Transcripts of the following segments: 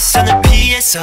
시선을 피해서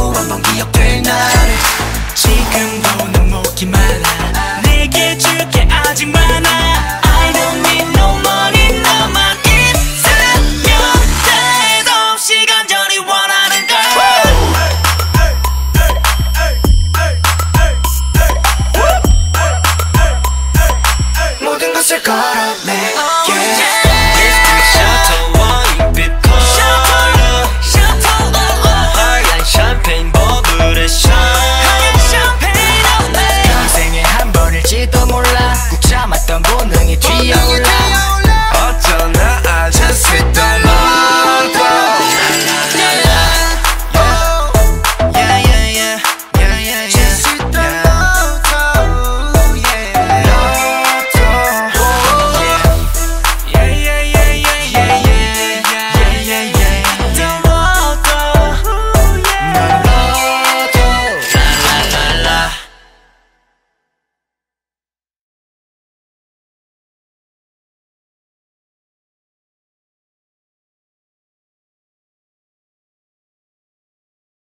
겨우 한 기억될 날 지금도 넌 먹기 말라. 내게 줄